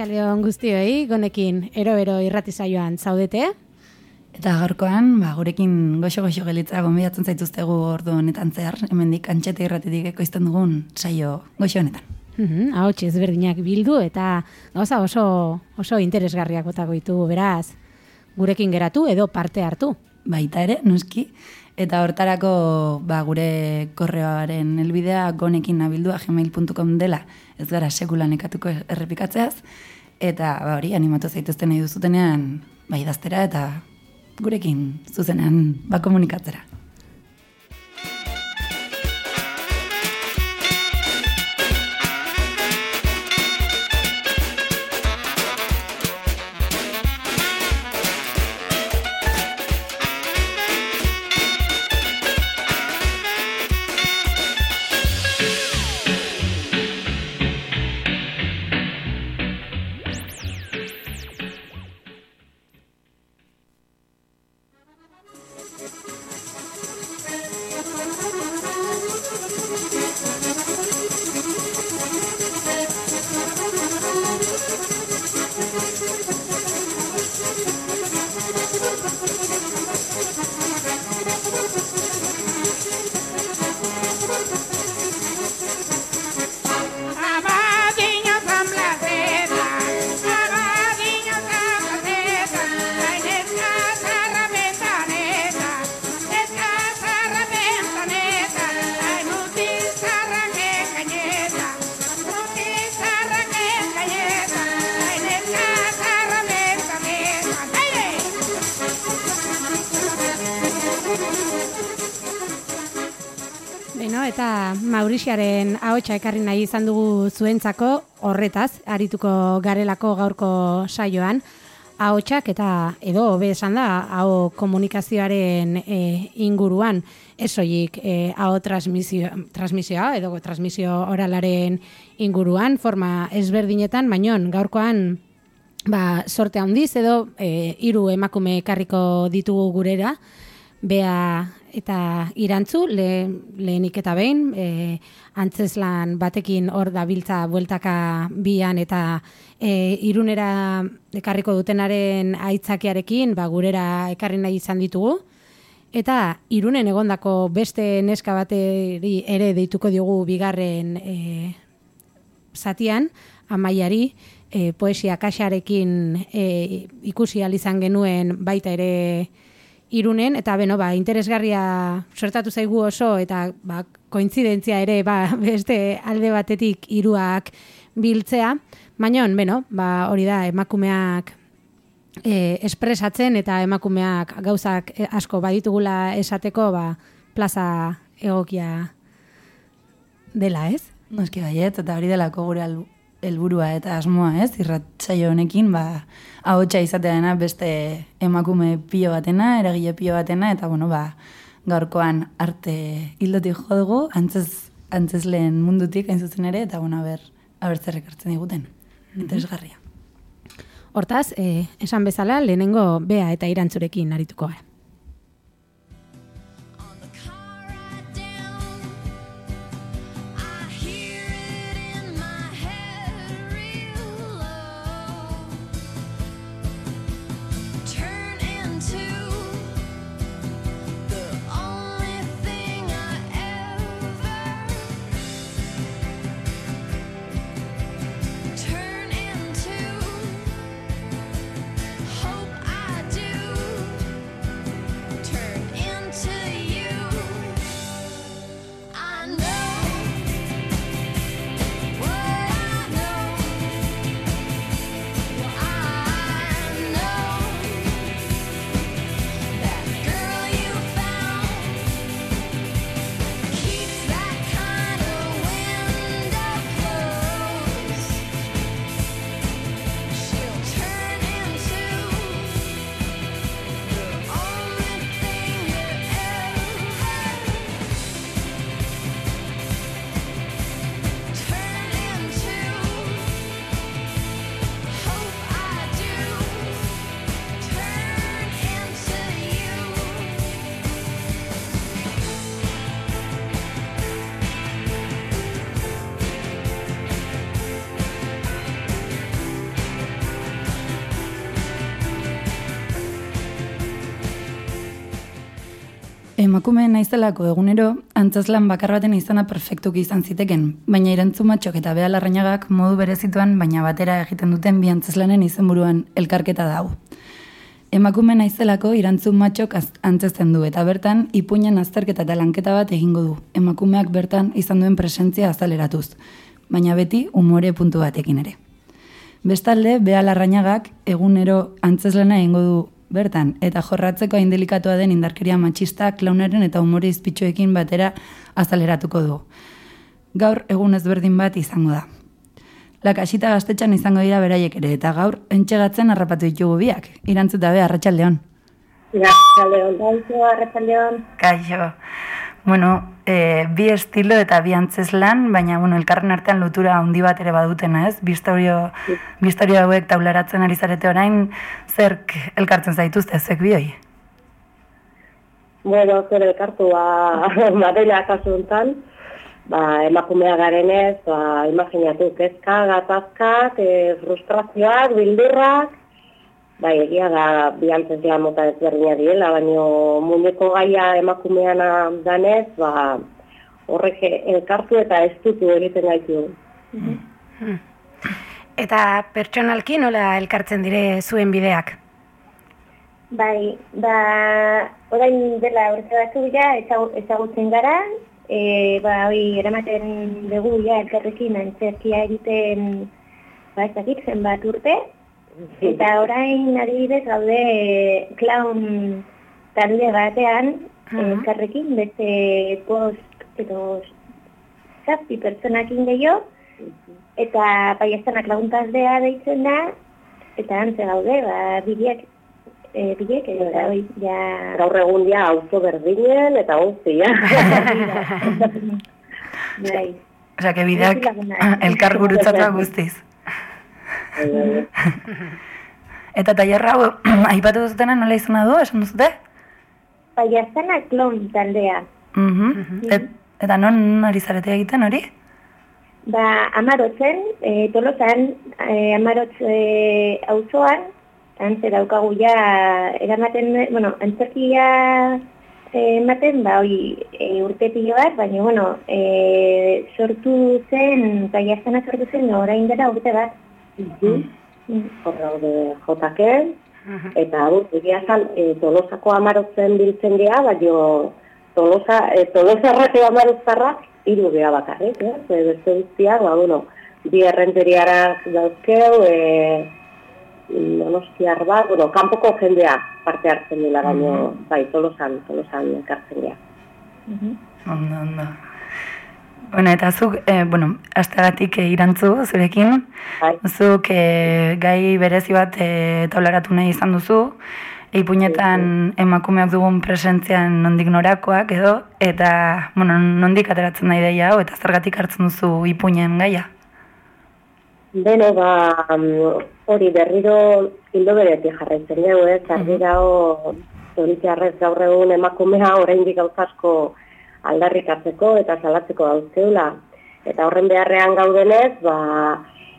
Arratxaleon guztioi, gonekin ero-ero irratizaioan zaudete. Eta gaurkoan, ba, gurekin goxo-goxo gelitza gombidatzen zaituztegu ordu honetan zehar, hemendik antxete irratitik ekoizten dugun saio goxo honetan. Mm Hau ezberdinak bildu eta gauza oso, oso interesgarriak botako ditugu beraz, gurekin geratu edo parte hartu. Baita ere, noski, eta hortarako ba, gure korreoaren helbidea gonekin nabildua gmail.com dela ez gara sekulan ekatuko errepikatzeaz, eta ba, hori animatu zaituzten nahi duzutenean bai daztera eta gurekin zuzenean ba komunikatzera. Mauritiaren ahotsa ekarri nahi izan dugu zuentzako horretaz, arituko garelako gaurko saioan, ahotsak eta edo hobe esan da, hau komunikazioaren e, inguruan, ez soilik e, hau transmisio, transmisioa edo transmisio oralaren inguruan, forma ezberdinetan, baino gaurkoan ba, sorte handiz edo e, hiru emakume ekarriko ditugu gurera, bea eta irantzu, le, lehenik eta behin, e, antzeslan batekin hor da biltza bueltaka bian eta e, irunera ekarriko dutenaren aitzakiarekin, ba, gurera ekarri nahi izan ditugu. Eta irunen egondako beste neska bateri ere deituko diogu bigarren e, zatian, amaiari, e, poesia kaxarekin e, ikusi izan genuen baita ere irunen, eta beno, ba, interesgarria sortatu zaigu oso, eta ba, kointzidentzia ere ba, beste alde batetik hiruak biltzea, baina, beno, ba, hori da, emakumeak e, espresatzen, eta emakumeak gauzak asko baditugula esateko, ba, plaza egokia dela, ez? Noski baiet, eta hori delako gure helburua eta asmoa, ez? Irratsaio honekin, ba, ahotsa izatea beste emakume pilo batena, eragile pilo batena eta bueno, ba, gaurkoan arte hildotik jo dugu, antzez antzez lehen mundutik hain zuzen ere eta bueno, ber, aber zer ekartzen diguten. Mhm. Interesgarria. Hortaz, eh, esan bezala lehenengo bea eta irantzurekin arituko gara. Emakume naizelako egunero, antzazlan bakar baten izana perfektuki izan ziteken, baina irantzu matxok eta beha larrainagak modu berezituan, baina batera egiten duten bi antzazlanen izenburuan elkarketa dau. Emakume naizelako irantzu matxok antzesten du, eta bertan, ipuinen azterketa eta lanketa bat egingo du, emakumeak bertan izan duen presentzia azaleratuz, baina beti umore puntu batekin ere. Bestalde, beha larrainagak egunero antzeslana egingo du bertan, eta jorratzeko hain delikatoa den indarkeria matxista klaunaren eta umore izpitsuekin batera azaleratuko du. Gaur egun ezberdin bat izango da. Lakasita gaztetxan izango dira beraiek ere, eta gaur entxegatzen harrapatu ditugu biak. Irantzuta be, arratxaldeon. Arratxaldeon, arratxaldeon. Kaixo. Bueno, e, bi estilo eta bi antzeslan, baina bueno, elkarren artean lotura handi bat ere badutena, ez? Bi historio, bi historio hauek taularatzen ari zarete orain, zerk elkartzen zaituzte, zek bi hoi? Bueno, zer elkartu, ba, madela kasuntan, ba, emakumea garenez, ba, imaginatu, kezka, gatazkak, e, frustrazioak, bildurrak, Bai, egia da biantzezia mota ezberdina diela, baina muñeko gaia emakumeana danez, ba, horrek elkartu eta ez dutu egiten gaitu. Mm-hmm. Eta pertsonalki nola elkartzen dire zuen bideak? Bai, ba, orain dela horretza batzu ja, ezagutzen gara, e, ba, hori, eramaten dugu ja, elkarrekin antzerkia egiten, ba, ez dakit, zenbat urte, Eta orain adibidez gaude clown talde batean, uh -huh. elkarrekin, beste post edo zazpi pertsonakin gehiago, eta paiastanak lagun taldea deitzen da, eta antze gaude, ba, bideak, e, bideak edo da, oi, ja... Gaur egun dia auto berdinen eta guzti, ja. bai. Osa, que bideak elkar gurutzatu guztiz. Eta tailerra hau aipatu duzutena nola izan du, esan duzute? Paiazana klon taldea. Mm eta non ari zarete egiten hori? Ba, amarotzen, e, tolotan, e, amarotz e, auzoan, antze daukagu ja, eramaten, bueno, antzerkia ematen, ba, hoi, e, urte pilo bat, baina, bueno, e, sortu zen, paiazana sortu zen, orain dela urte bat. Mm. Horra de jotaken, eta hau, egia zan, e, tolosako amarotzen biltzen geha, baina tolosa, e, tolosa errateo amarotzarra, iru geha bakarrik, eh? Zer, beste guztia, ba, bueno, bi errenteriara dauzkeu, e, donostiar bat, bueno, kanpoko jendea parte hartzen dela, baina, bai, tolosan, tolosan ekartzen geha. Ondo, ondo. Bueno, eta zuk, e, bueno, asteagatik e, irantzu zurekin, bai. zuk e, gai berezi bat e, taularatu nahi izan duzu, eipunetan emakumeak dugun presentzian nondik norakoak edo, eta bueno, nondik ateratzen nahi daia, eta zergatik hartzen duzu ipunen gaia? Beno, ba, hori berriro hildo beretik jarraitzen dugu, ez, argi dago, zoritxarrez gaur egun emakumea, oraindik gauzasko, aldarrikatzeko eta salatzeko dauzkeula. Eta horren beharrean gaudenez, ba,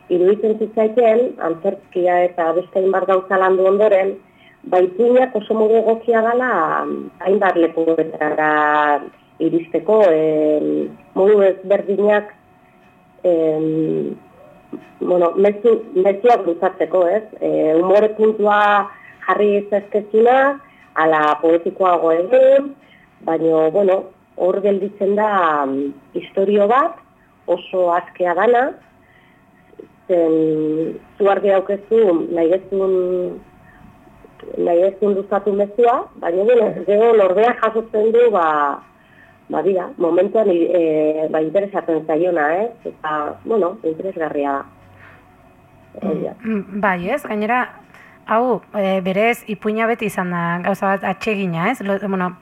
iruditzen zitzaiken, antzerkia eta beste hainbat gauza landu ondoren, baituinak oso modu egokia gala hainbat leku betara iristeko, e, modu ezberdinak e, bueno, mezu, mezuak luzatzeko, ez? E, umore puntua jarri ezkezkina, ala poetikoago egin, baina, bueno, hor gelditzen da um, historio bat, oso azkea dana, zen zu argi daukezu nahi nahi gezun duzatu mezua, baina bueno, gero lordea jasotzen du, ba, ba dira, momentuan e, ba, interesatzen zaiona, eh? eta, bueno, interesgarria da. Mm, bai, ez, gainera, hau, e, berez, ipuina beti izan da, gauza bat, atxegina, ez? Lo, bueno,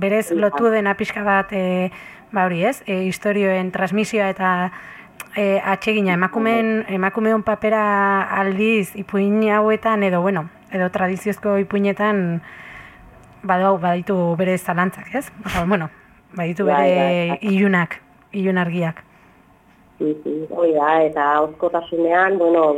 berez lotu dena pixka bat e, ba hori ez, e, historioen transmisioa eta e, atsegina emakumeen emakumeon papera aldiz ipuin hauetan edo bueno, edo tradiziozko ipuinetan badau baditu bere zalantzak, ez? Osa, bueno, baditu bai, bere bai, bai. ilunak, ilunargiak. Hoi da, eta oskotasunean, bueno,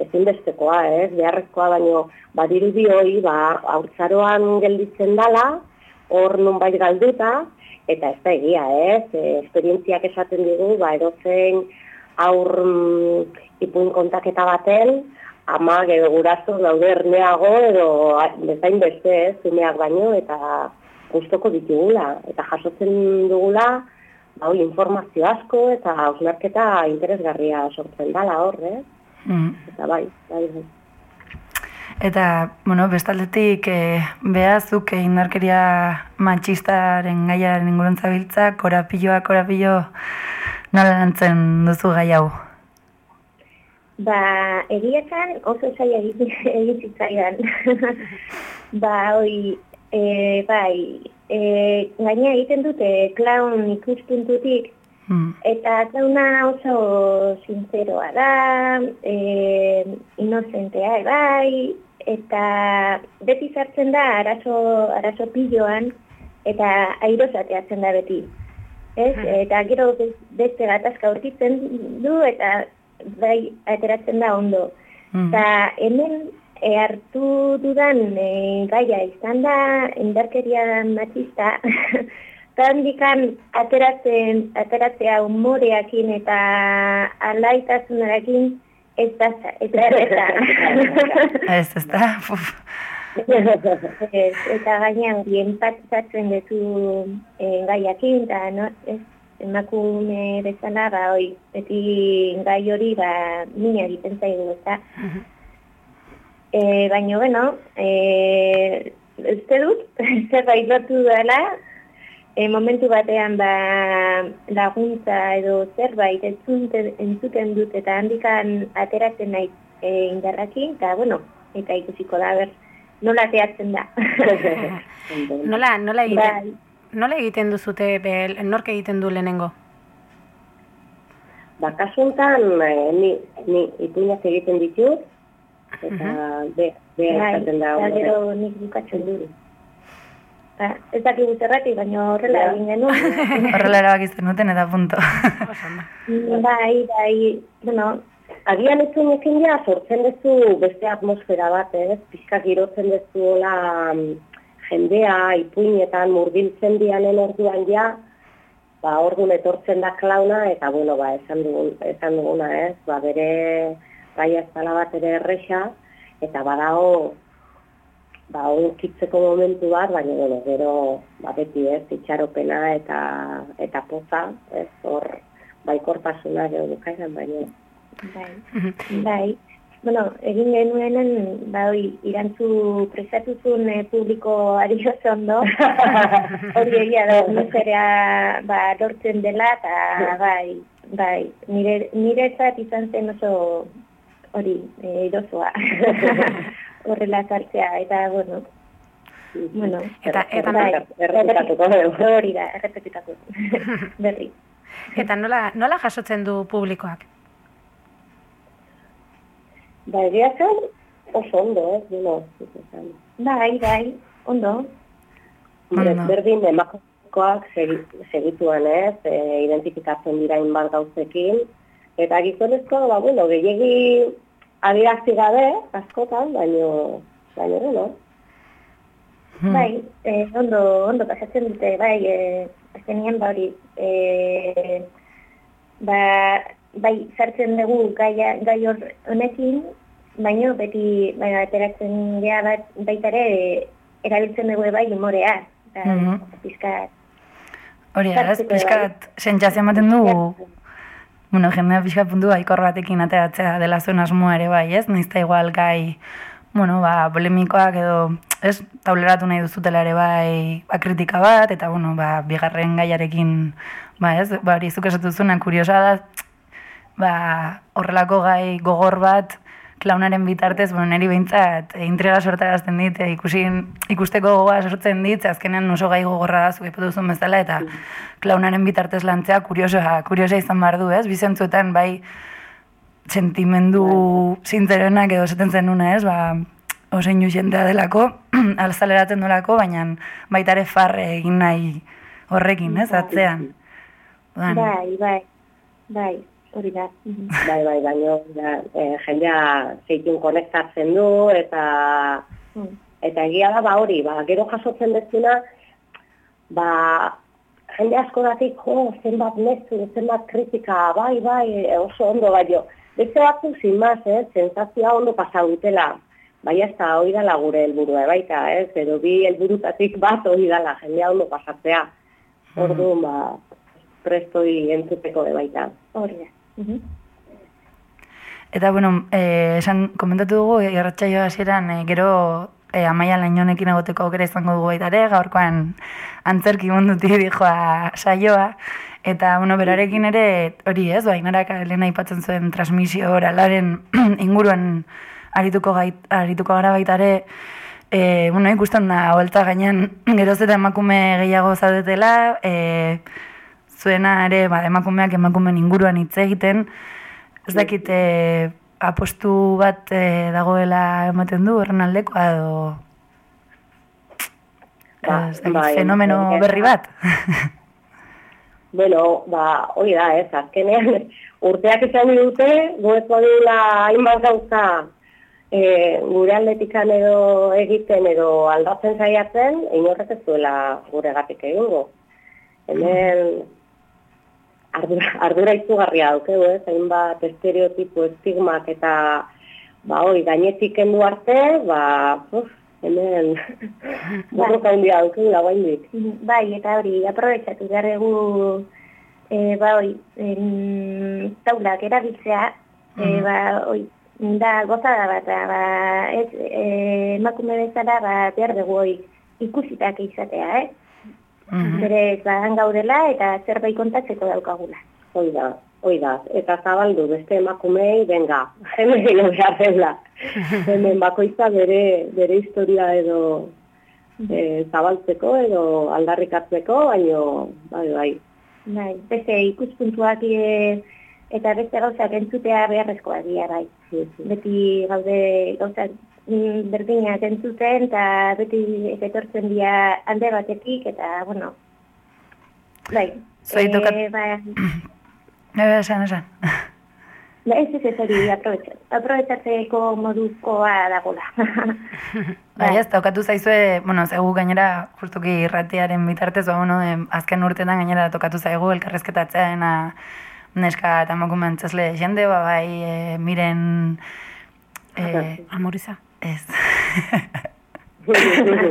ezinbestekoa, ez? Beharrezkoa baino badirudi hori, ba, aurtzaroan gelditzen dala, hor nunbait galduta, eta ez da egia, ez? E, esperientziak esaten digu, ba, edozein aur mm, ipuin kontaketa baten, ama edo guraso daude erneago edo bezain beste, ez, zumeak baino, eta gustoko ditugula, eta jasotzen dugula, ba, informazio asko, eta hausnarketa interesgarria sortzen dala hor, eh? Mm. Eta bai, bai, bai. Eta, bueno, bestaldetik, e, behazuk indarkeria matxistaren gaiaren ingurun zabiltza, korapilloa, korapillo, nola lantzen duzu gai hau? Ba, egietan oso zai egizitzaidan. ba, oi, e, bai, e, gaina egiten dute klaun ikuspuntutik, hmm. Eta zauna oso sinceroa da, e, inocentea bai, eta beti sartzen da arazo, arazo piloan eta airozateatzen da beti. Ez? Hmm. Eta gero beste gatazka aurkitzen du eta bai ateratzen da ondo. Hmm. Eta hemen e, hartu dudan e, gaia izan da indarkeria matista handikan ateratzen, ateratzea humoreakin eta alaitasunarekin Ez da, ez da, ez da. Ez, ez da, Eta gainean, bien patizatzen dezu eh, gaiakin, eta no, ez, emakume bezala, ba, oi, beti gai hori, ba, mina egiten zaigu, ez da. Eh, baina, bueno, eh, ez dut, zerbait lotu dela, e, momentu batean ba, laguntza edo zerbait entzuten, entzuten dut eta handikan ateratzen nahi e, indarrakin, eta bueno, eta ikusiko da, ber, nola teatzen da. nola, nola egiten, bai. Nola egiten duzute, bel, nork egiten du lehenengo? Ba, kasuntan, eh, ni, ni ipuñaz egiten ditut, eta uh -huh. be, be, bai, da. Eta gero nik bukatzen dut. Ba, ez dakigu zerratik, baina horrela egin genuen. horrela erabakizten duten eta punto. bai, bai, bueno, agian ez zuen ja, sortzen duzu beste atmosfera bat, ez? Pizkak girotzen duzu hola mm, jendea, ipuinetan, murgiltzen dianen orduan ja, ba, orduan etortzen da klauna, eta bueno, ba, esan, dugun, esan duguna, ez? Ba, bere, bai, ez bat ere erresa, eta badago, ba, onkitzeko momentu bat, baina bueno, gero ba, beti ez, itxaropena eta eta poza, ez, hor baikortasuna gero dukainan, baina. Bai, bai. Bueno, egin genuenen, ba, oi, irantzu prestatuzun eh, publiko ari ondo, hori egia da, nuzerea, ba, lortzen dela, eta, bai, bai, nire, nire izan zen oso, hori, eh, horrela sartzea eta bueno. Bueno eta eta errepikatuko hori da errepikatuko berri. Eta nola nola jasotzen du publikoak Ba, egia zen, oso ondo, eh, bueno, bai, bai, ondo. ondo. Berdin, emakoak segituan ez, e, identifikatzen dira inbat gauzekin, eta gizonezko, ba, bueno, gehiagi adierazi gabe, askotan, baino, baino, no? Hmm. Bai, eh, ondo, ondo pasatzen dute, bai, eh, azkenien ba hori, eh, ba, bai, sartzen dugu gai, gai hor honekin, baino, beti, bai, ateratzen gea bat, baita ere, erabiltzen dugu bai, humorea, eta, mm -hmm. pizkat, Hori, ez, pizkat, sentzazio ematen du, bueno, jendea pixka puntu baikor batekin ateratzea dela zuen asmoa ere bai, ez? Nizta igual gai, bueno, ba, polemikoak edo, ez, tauleratu nahi duzutela ere bai, ba, kritika bat, eta, bueno, ba, bigarren gaiarekin, ba, ez, ba, hori zuk esatu zuen, kuriosa da, ba, horrelako gai gogor bat, klaunaren bitartez, bueno, neri behintzat, e, intriga sortarazten dit, e, ikusin, ikusteko gogoa sortzen dit, azkenean oso gai gogorra da, zuke duzun bezala, eta klaunaren bitartez lantzea, kuriosoa, kuriosa izan behar du, ez? Bizentzuetan, bai, sentimendu zintzerenak edo zaten zen nuna, ez? Ba, osein jentea delako, alzaleratzen dolako, baina baitare farre egin nahi horrekin, ez? Atzean. Bai, bai, bai hori da. bai, bai, baina e, jendea zeitun konektatzen du, eta mm. eta egia da, ba hori, ba, gero jasotzen dezuna, ba, jende asko datik, jo, zenbat mezu, zenbat kritika, bai, bai, oso ondo bai jo. Beste batzuk, sin maz, eh, sensazioa ondo pasa dutela. Bai, ez da, hori dala gure helburua baita, ez, edo bi helburutatik bat hori dala, jendea ondo pasatzea. Orduan, ba, prestoi entzuteko de baita. Hori da. Mhm. Eta, bueno, eh, esan komentatu dugu, irratxaio hasieran eh, gero eh, amaia lainonekin egoteko aukera izango dugu baita ere, gaurkoan antzerki mundutik dijoa saioa. Eta, bueno, berarekin ere, hori ez, ba, inarak lehen aipatzen zuen transmisio oralaren inguruan arituko, gait, arituko gara baita ere, e, bueno, ikusten da, holtza gainean geroz eta emakume gehiago zaudetela, e, zuena ere, ba, emakumeak emakumeen inguruan hitz egiten, ez dakit e, apostu bat e, dagoela ematen du, horren aldekoa edo... Ba, ez dakit, bai, fenomeno bai, berri bat. Bueno, ba, hori da, ez, azkenean urteak izan dute, goezko dula hainbat gauza e, gure aldetikan edo egiten edo aldatzen saiatzen, inorrek ez duela gure gatik egingo. Hemen ardura, ardura izugarria daukegu, ez, hainbat estereotipo, estigmak eta ba, hori, gainetik kendu arte, ba, uf, hemen borroka handia daukegu da guaindik. Bai, eta hori, aprobetsatu behar egu, e, ba, hori, taulak erabiltzea, e, ba, hori, da gozada bat, ba, ez, e, emakume bezala, ba, behar dugu hori, ikusitak izatea, eh? Mhm. Bere, han gaudela eta zerbait kontatzeko daukagula. Hoi da, hoi da. Eta zabaldu beste emakumei, venga, hemen behar dela. Hemen bakoitza bere, bere historia edo e, zabaltzeko edo aldarrikatzeko, baino, bai, bai. Bai, beste ikuspuntuak e, eta beste gauzak entzutea beharrezkoa dira, bai. Beti gaude gauzak mm, berdinak entzuten, eta beti etortzen dira alde batetik, eta, bueno, bai. Zuei tokat- Eh, ba, Eh, esan, esan. ba, ez ez ez hori aprobetsa- aprobetsatzeko modukoa dagola. Bai, ez, tokatu zaizue, bueno, zegu gainera, justuki irratiaren bitartez, ba, bueno, azken urteetan gainera tokatu zaigu elkarrezketatzeena neska eta emakume antzesle jende, ba, bai, e, miren, e, Amoriza. Ez,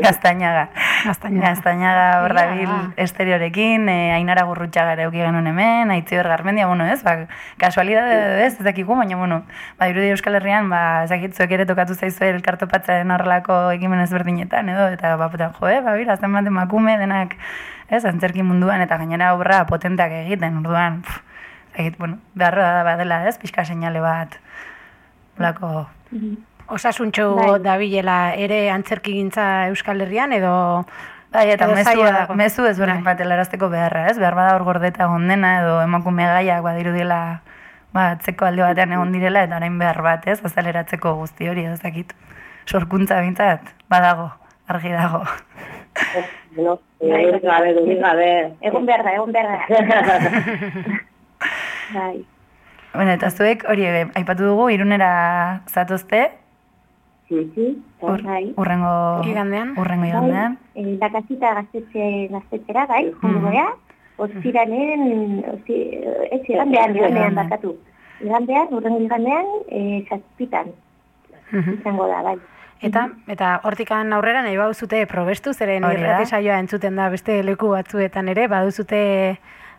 gaztainaga. Gaztainaga. Gaztainaga hor Ja. dabil esteriorekin, e, ainara gurrutxaga euki genuen hemen, aitziber garmendia, bueno, ez, ba, kasualidade ez, ez dakigu, baina, bueno, ba, irudi Euskal Herrian, ba, ez dakit zuek ere tokatu zaizue elkartopatzaren horrelako ekimen ezberdinetan, edo, eta, ba, putan, jo, eh, ba, bira, zenbat emakume denak, ez, antzerki munduan, eta gainera obra potenteak egiten, orduan, pff, ez dakit, bueno, beharra da badela, ez, pixka seinale bat, olako, Osasuntxo Bai. dabilela ere antzerkigintza Euskal Herrian edo Bai, eta dago. mezu ezberdin Bai. bat helarazteko beharra, ez? Behar bada hor gordeta ondena edo emakume gaiak badiru dela ba, atzeko alde batean egon direla eta orain behar bat, ez? Azaleratzeko guzti hori, ez dakit. Sorkuntza bintzat, badago, argi dago. Bueno, dudik gabe, dudik gabe. egon behar da, egon behar da. bai. Bueno, eta zuek hori eh, aipatu dugu irunera zatozte, Mhm. ur, Bai. Igandean. Urrengo igandean. Eh, la casita gaztetxe, gaztetxera, bai, joango gara. Ostiralen, osti, ez igandean, igandean bakatu. Igandean, urrengo igandean, eh, zazpitan izango da, bai. Eta eta hortikan aurrera nahi baduzute probestu zeren irrati saioa entzuten da beste leku batzuetan ere baduzute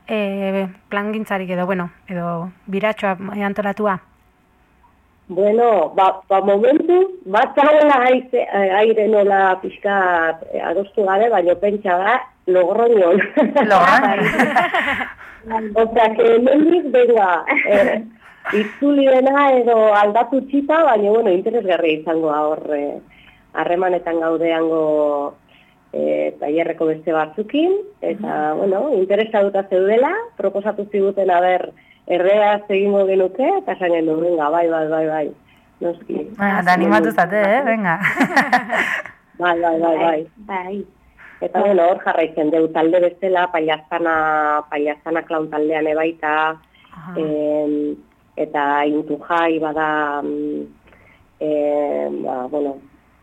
e, plangintzarik edo bueno, edo biratxoa antolatua. Bueno, ba, ba momentu, bat dagoela aire, aire nola pixka adostu gabe, baina pentsa da, logroñon. Logroñon. Osea, que hemendik, venga, eh, itzuli dena edo aldatu txipa, baina, bueno, interesgarria izango hor, eh, harremanetan gaudeango eh, tailerreko beste batzukin, eta, bueno, interesa duta zeudela, proposatu ziguten haber erreaz egingo genuke, eta esan genuen, venga, bai, bai, bai, bai, noski. Bueno, eta animatu zate, eh? Venga. Bai, bai, bai, bai. Bai, Eta bueno, hor jarraitzen deu talde bezala, paiazana, paiazana klaun taldean ebaita, em, eta intu jai bada, mm, em, ba, bueno,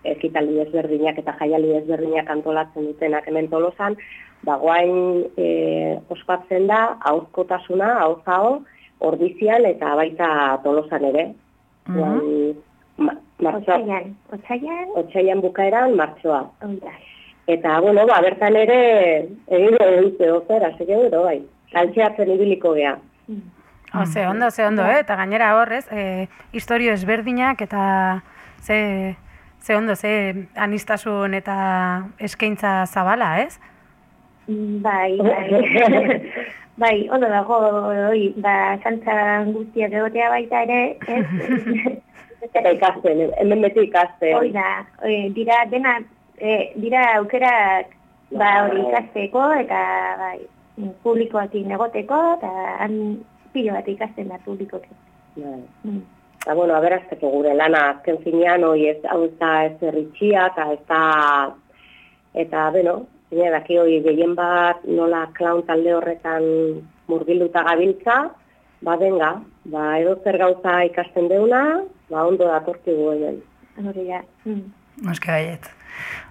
ekitaldi ezberdinak eta jaialdi ezberdinak antolatzen dutenak hemen tolosan, ba, guain e, ospatzen da, aurkotasuna, aurkao, ordizian eta baita tolosan ere. Guain, ma, martxoa, Otsaian, otsaian, otsaian bukaeran martxoa. da. Eta, bueno, ba, bertan ere, egin dute ozer, hasi gero, bai. Altxeatzen ibiliko gea. Mm. O, ze ondo, ze ondo, eh? eta gainera horrez, e, historio ezberdinak eta ze, ze ondo, ze anistasun eta eskaintza zabala, ez? Mm, Bai, bai. bai, ondo dago, hori, ba, zantza guztiak egotea baita ere, ez? Eta ikasten, hemen beti ikasten. Hori da, e, dira dena, e, dira aukerak, ba, hori ikasteko, eta, bai, publikoakin egoteko, eta han pilo bat ikasten da publikoki. Bai. Mm. Eta, bueno, aberazteko gure lana, azken finean, hoi ez, hau ez da ez erritxia, eta ez da, eta, bueno, zine daki hoi gehien bat nola klaun talde horretan murgilduta gabiltza, ba, benga, ba, edo zer gauza ikasten deuna, ba, ondo datorkigu hemen. Hori da. Mm. Noske baiet.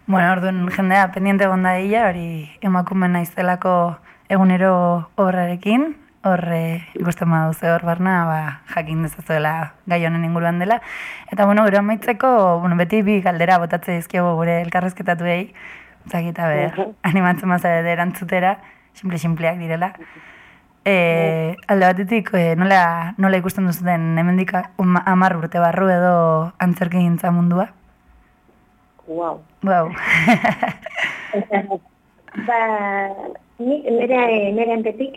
Bueno, orduan jendea pendiente gonda dila, hori emakume naizelako egunero obrarekin, horre ikusten baduze hor barna, ba, jakin dezazuela gai honen inguruan dela. Eta, bueno, gero amaitzeko, bueno, beti bi galdera botatze dizkiago gure elkarrezketatuei, zakita ber, animatzen mazare erantzutera, simple-simpleak direla. E, alde batetik, e, nola, nola ikusten duzuten hemendik um, amar urte barru edo antzerki gintza mundua? Wow. Wow. Ba, ni, nire, nire antetik,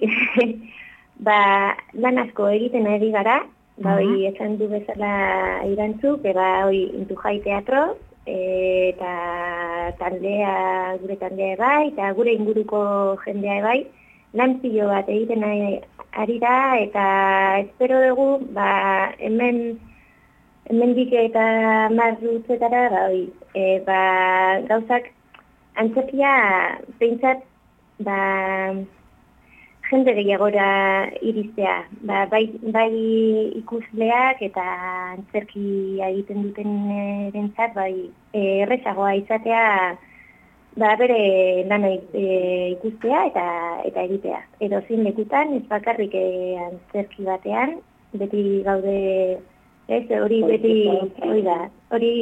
ba, lan asko egiten ari gara, ba, hoi, esan du bezala irantzuk, eba, hoi, intu jai teatro, eta taldea, gure taldea bai, eta gure inguruko jendea bai, lan pilo bat egiten ari, da, eta espero dugu, ba, hemen, hemendik eta marrutzetara, ba, hoi, e, ba, gauzak, antzerkia, peintzat, ba, jende gehiagora iristea. Ba, bai, bai ikusleak eta antzerkia egiten duten erentzat, bai, e, errezagoa izatea, ba, bere lana e, ikustea eta eta egitea. Edo zin lekutan, ez bakarrik e, antzerki batean, beti gaude, ez, hori beti, hori da, hori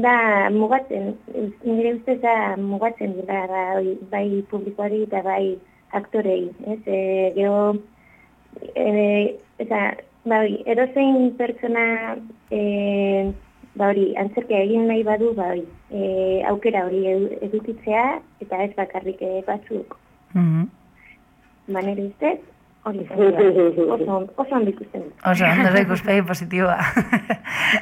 da mugatzen, nire ustez da mugatzen dira, ba, hori, bai publikoari eta bai aktorei, ez, e, geho, e, eta, ba, hori, edozein pertsona, e, ba, hori, antzerkia egin nahi badu, ba, hori, e, aukera hori edu- edukitzea, eta ez bakarrik e, batzuk, Mhm. ba, nire ustez, hori, da. oso, oso ondo ikusten. Oso, ondo ikuspegi positiboa.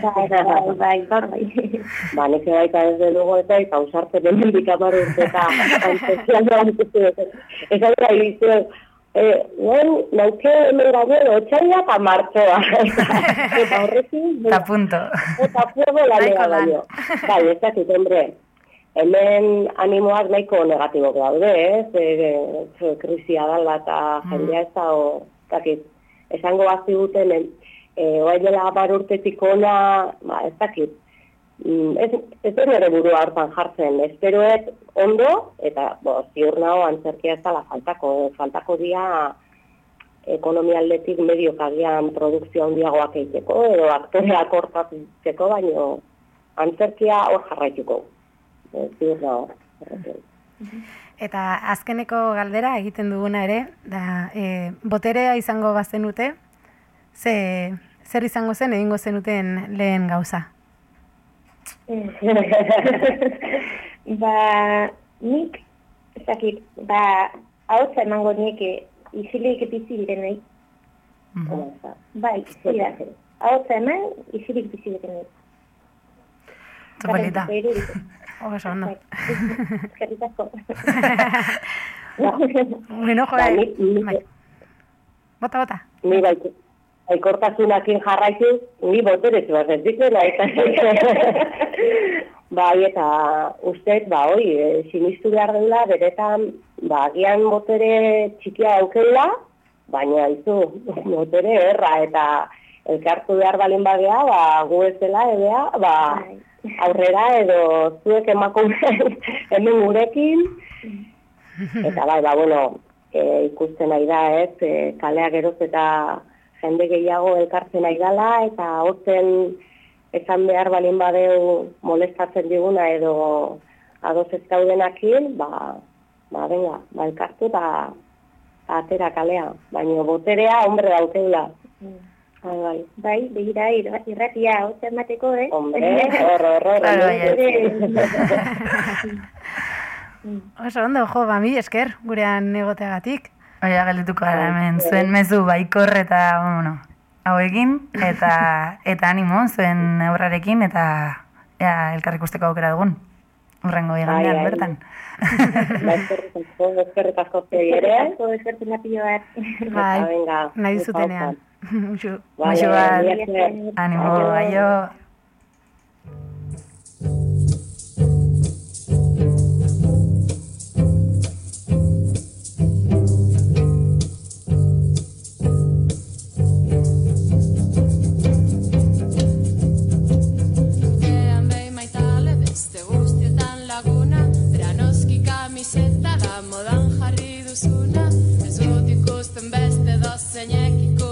Bai, bai, bai, gaur bai. Ba, neke baita ez de luego eta eta usarte hemendik hamar urte eta antzerkian doan ikusten. Ez da irizu, eh, guen, nauke hemen gaude otxaila eta martxoa. eta horrekin, Eta punto. eta fuego la baino. Bai, ez dakit, hombre, hemen animoak nahiko negatibo daude, ez? E, e, krisia dala eta jendea ez da, o, dakit, esango bazi duten, e, oai dela bar urtetik ona, ba, ez dakit, Mm, ez, ez den ere burua hartan jartzen, espero ez ondo, eta bo, ziur nago antzerkia ez dela faltako, eh, faltako dia ekonomia aldetik medio kagian produkzio handiagoak egiteko, edo aktoreak hortatzeko, baino antzerkia hor jarraituko. Nago. Eta azkeneko galdera egiten duguna ere, da e, boterea izango bazenute, ze, zer izango zen egingo zenuten lehen gauza? ba, nik, ez dakit, ba, ahotsa emango nieke isilik bizi direnei. Bai, hori da. Ahotsa eman, isilik bizi direnei. Topelita. Oso. Eskerrik asko. Bueno, jo, Ba, eh, ni- ni- bai. Bota, bota. Ni bai, aikortasunakin jarraitu, ni botere zuaz ez dituela, eta bai, eta ustez, ba, hoi, e, sinistu behar dela, beretan, ba, agian botere txikia aukeula, baina izu, botere erra, eta elkartu behar balin bagea, ba, gu ez dela, ebea, ba, Bai. Aurrera edo zuek emakume hemen gurekin. Eta bai, ba, bueno, e, ikusten nahi da, ez, e, kalea geroz eta jende gehiago elkartzen nahi dala, eta hortzen esan behar balin badeu molestatzen diguna edo ados ez daudenakin, ba, ba, venga, ba, elkartu eta atera kalea. Baina boterea, hombre, daukeula. Mm. Bai, bai, bai, begira, irratia, hau mateko, eh? Hombre, horro, horro, horro. Oso ondo, jo, ba, mi esker, gurean negoteagatik. Oia, galdetuko gara hemen, zuen mezu baikor eta, bueno, hau egin, eta, eta animo, zuen aurrarekin, eta ja, elkarrik usteko aukera dugun. Urrengo egan bertan. Ba, eskerrik asko ere. Eskerrik asko Bai, nahi zutenean. Mucho, mucho ánimo, ayo.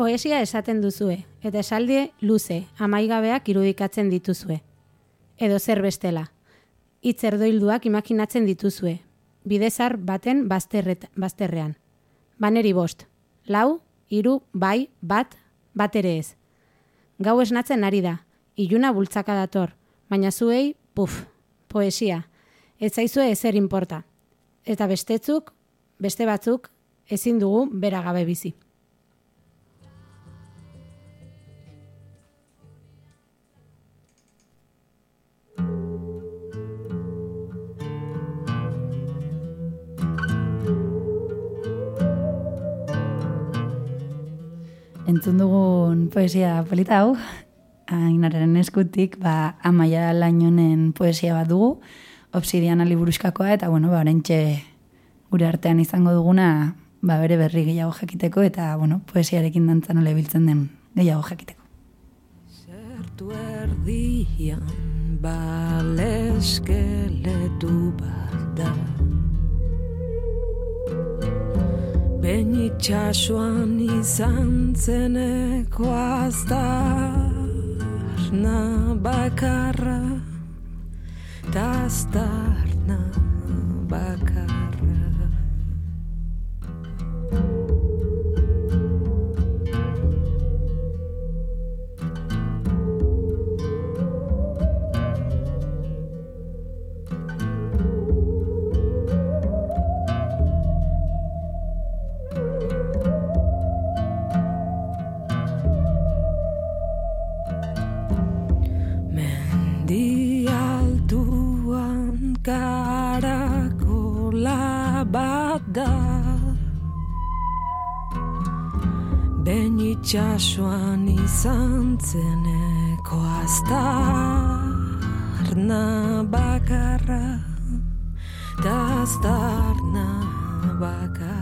poesia esaten duzue, eta esaldie luze, amaigabeak irudikatzen dituzue. Edo zer bestela. Itz erdoilduak imaginatzen dituzue. Bidezar baten bazterret, bazterrean. Baneri bost. Lau, hiru, bai, bat, bat ere ez. Gau esnatzen ari da. Iluna bultzaka dator. Baina zuei, puf, poesia. Ez zaizue ezer inporta. Eta bestetzuk, beste batzuk, ezin dugu bera gabe bizi. Entzun dugun poesia polita hau, ainaren eskutik, ba, amaia lainonen poesia bat dugu, obsidiana liburuskakoa, eta bueno, ba, orentxe gure artean izango duguna, ba, bere berri gehiago jakiteko, eta bueno, poesiarekin dantzan ole biltzen den gehiago jakiteko. Zertu erdian baleskeletu bat da Ben itxasuan izan zeneko aztarna bakarra Taztarna bakarra da Ben itxasuan izan zeneko aztarna bakarra Ta aztarna bakarra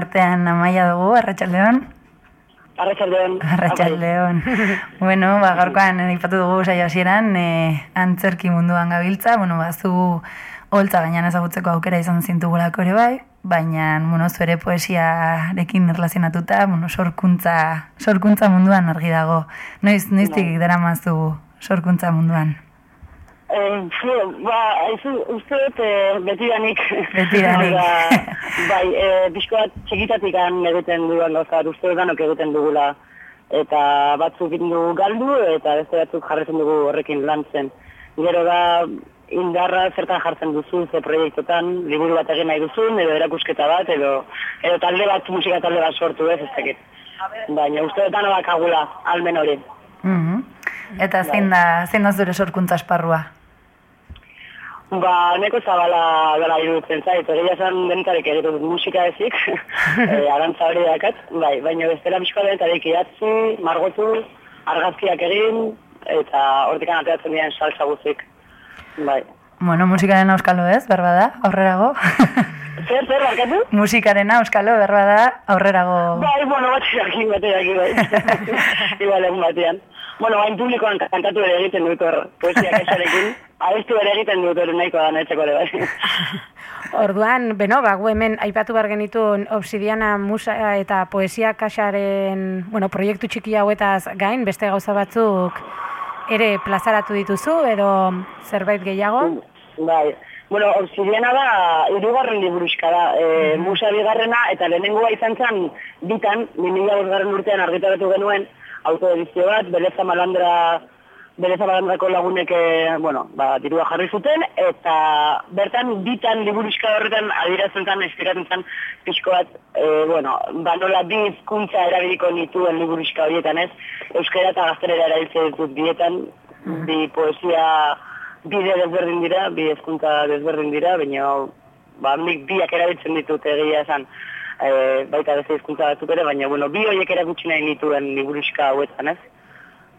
artean amaia dugu, arratsaldeon. Arratxaldeon. Arratxaldeon. bueno, ba, gaurkoan ipatu dugu saio hasieran e, antzerki munduan gabiltza, bueno, ba, zu holtza gainan ezagutzeko aukera izan zintugulako ere bai, baina, bueno, zuere poesiarekin erlazionatuta, bueno, sorkuntza, sorkuntza munduan argi dago. Noiz, noiztik daramazu sorkuntza munduan? Eh, ba, aizu, uste dut eh, betidanik. Betidanik. Da, bai, eh, pixko bat txikitatik egiten duan gauza, uste dut egiten dugula. Eta batzuk dugu galdu, eta beste batzuk jarretzen dugu horrekin lantzen. Gero da, indarra zertan jartzen duzu, ze proiektotan, liburu bat egin nahi duzun, edo erakusketa bat, edo, edo talde bat, musika talde bat sortu ez, ez dakit. Baina uste dut danok akagula, almen hori. Mhm. Eta zein da, zein da zure sorkuntza esparrua? Ba, neko zabala dela iruditzen zait, egia esan denitarek egiten dut musika ezik, e, arantza hori dakat, bai, baina bestela pixko denitarek idatzi, margotu, argazkiak egin, eta hortikan ateratzen diren salsa guzik. Bai. Bueno, musikaren auskalo ez, berba da, aurrerago. Zer, zer, barkatu? musikaren auskalo, berba da, aurrerago. Bai, bueno, bat jakin bateak, bai. Igual egun batean. Bueno, hain publikoan kantatu ere egiten dut hor, poesiak esarekin. Abestu ere egiten dut hor nahiko da netzeko ere, bai. Orduan, beno, ba, gu hemen aipatu behar genituen Obsidiana musa eta poesia kasaren, bueno, proiektu txiki hauetaz gain, beste gauza batzuk ere plazaratu dituzu edo zerbait gehiago? Bai. Bueno, Obsidiana da, irugarren liburuska da. E, Musa bigarrena eta lehenengoa izan zen bitan, 2005 urtean argitaratu genuen, autoedizio bat, Beleza Malandra, Beleza Malandrako lagunek, e, bueno, ba, dirua jarri zuten, eta bertan bitan liburuska horretan adierazten zen, esplikatzen zen, pixko bat, e, bueno, ba nola bi hizkuntza erabiliko nituen liburuska horietan ez, euskara eta gaztelera erabiltzen ditut bietan, bi poesia bide desberdin dira, bi hezkuntza desberdin dira, baina ba, nik biak erabiltzen ditut egia esan, e, baita beste hizkuntza batzuk ere, baina bueno, bi horiek erakutsi nahi nituen liburuska hauetan, ez?